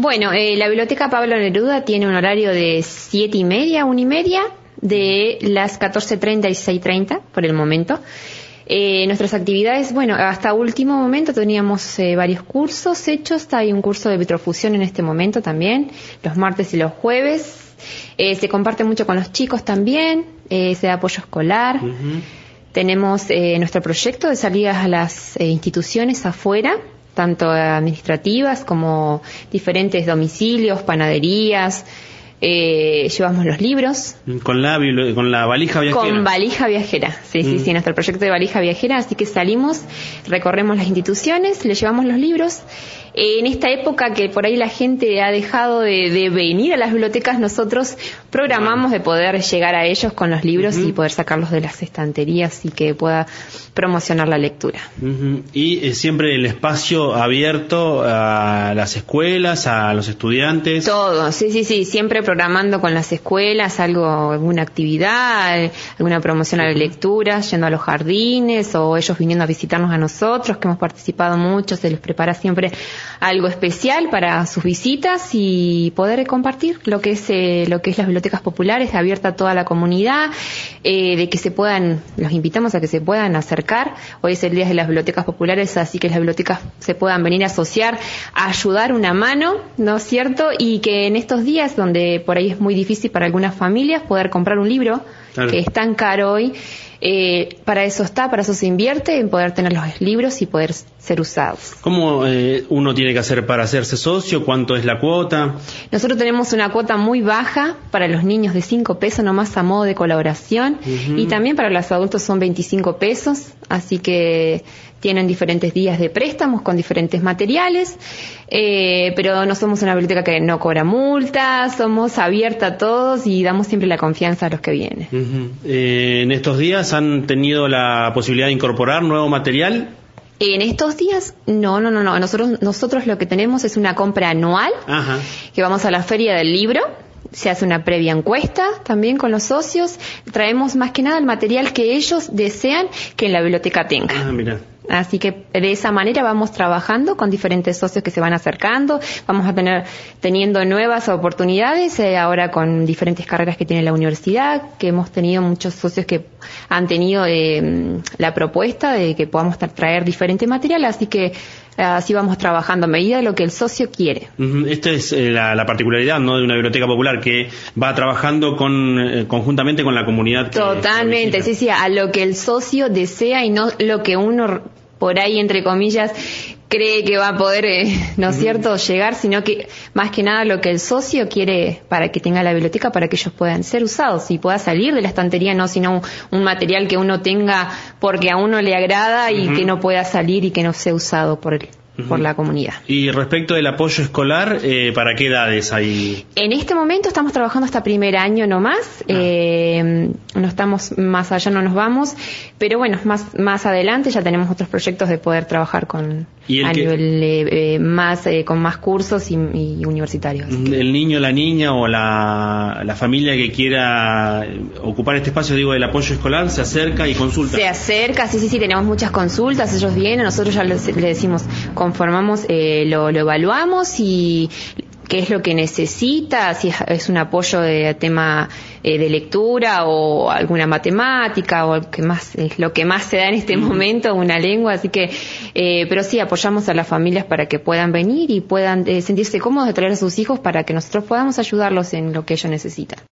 Bueno, eh, la Biblioteca Pablo Neruda tiene un horario de siete y media, una y media, de las 14.30 y 6.30 por el momento. Eh, nuestras actividades, bueno, hasta último momento teníamos eh, varios cursos hechos. Hay un curso de vitrofusión en este momento también, los martes y los jueves. Eh, se comparte mucho con los chicos también, eh, se da apoyo escolar. Tenemos eh, nuestro proyecto de salidas a las eh, instituciones afuera, tanto administrativas como diferentes domicilios, panaderías. Eh, llevamos los libros, Con la, con la valija viajera. con valija viajera, sí, sí, Mm. sí, nuestro proyecto de valija viajera, así que salimos, recorremos las instituciones, le llevamos los libros. En esta época que por ahí la gente ha dejado de, de venir a las bibliotecas, nosotros programamos de poder llegar a ellos con los libros y poder sacarlos de las estanterías y que pueda promocionar la lectura. Y eh, siempre el espacio abierto a las escuelas, a los estudiantes. Todo, sí, sí, sí, siempre programando con las escuelas algo, alguna actividad, eh, alguna promoción a la lectura, yendo a los jardines o ellos viniendo a visitarnos a nosotros, que hemos participado mucho, se les prepara siempre algo especial para sus visitas y poder compartir lo que es eh, lo que es las bibliotecas populares, abierta a toda la comunidad, eh, de que se puedan, los invitamos a que se puedan acercar. Hoy es el día de las bibliotecas populares, así que las bibliotecas se puedan venir a asociar, a ayudar una mano, ¿no es cierto? Y que en estos días donde por ahí es muy difícil para algunas familias poder comprar un libro, Claro. que es tan caro hoy, eh, para eso está, para eso se invierte, en poder tener los libros y poder ser usados. ¿Cómo eh, uno tiene que hacer para hacerse socio? ¿Cuánto es la cuota? Nosotros tenemos una cuota muy baja para los niños de 5 pesos nomás a modo de colaboración y también para los adultos son 25 pesos, así que tienen diferentes días de préstamos con diferentes materiales, eh, pero no somos una biblioteca que no cobra multas, somos abierta a todos y damos siempre la confianza a los que vienen. Eh, en estos días han tenido la posibilidad de incorporar nuevo material. En estos días, no, no, no, no. Nosotros, nosotros lo que tenemos es una compra anual Ajá. que vamos a la feria del libro, se hace una previa encuesta también con los socios, traemos más que nada el material que ellos desean que en la biblioteca tenga. Ah, mira. Así que de esa manera vamos trabajando con diferentes socios que se van acercando, vamos a tener teniendo nuevas oportunidades eh, ahora con diferentes carreras que tiene la universidad, que hemos tenido muchos socios que han tenido eh, la propuesta de que podamos tra- traer diferente material, así que así vamos trabajando a medida de lo que el socio quiere. Esta es eh, la, la particularidad ¿no? de una biblioteca popular que va trabajando con, eh, conjuntamente con la comunidad. que Totalmente, sí, sí, a lo que el socio desea y no lo que uno por ahí, entre comillas, cree que va a poder, eh, ¿no es cierto?, llegar, sino que más que nada lo que el socio quiere para que tenga la biblioteca, para que ellos puedan ser usados y pueda salir de la estantería, no sino un, un material que uno tenga porque a uno le agrada y que no pueda salir y que no sea usado por, por la comunidad. Y respecto del apoyo escolar, eh, ¿para qué edades hay? En este momento estamos trabajando hasta primer año nomás, Ah. eh, no estamos más allá, no nos vamos, pero bueno, más más adelante ya tenemos otros proyectos de poder trabajar con ¿Y el a que- nivel eh, eh, más eh, con más cursos y, y universitarios. El niño, la niña o la, la familia que quiera eh, ocupar este espacio, digo, del apoyo escolar, se acerca y consulta. Se acerca, sí, sí, sí, tenemos muchas consultas, ellos vienen, nosotros ya les- le decimos, conformamos, eh, lo, lo evaluamos y qué es lo que necesita, si es, es un apoyo de tema eh, de lectura o alguna matemática o lo que más, es lo que más se da en este momento, una lengua, así que, eh, pero sí apoyamos a las familias para que puedan venir y puedan eh, sentirse cómodos de traer a sus hijos para que nosotros podamos ayudarlos en lo que ellos necesitan.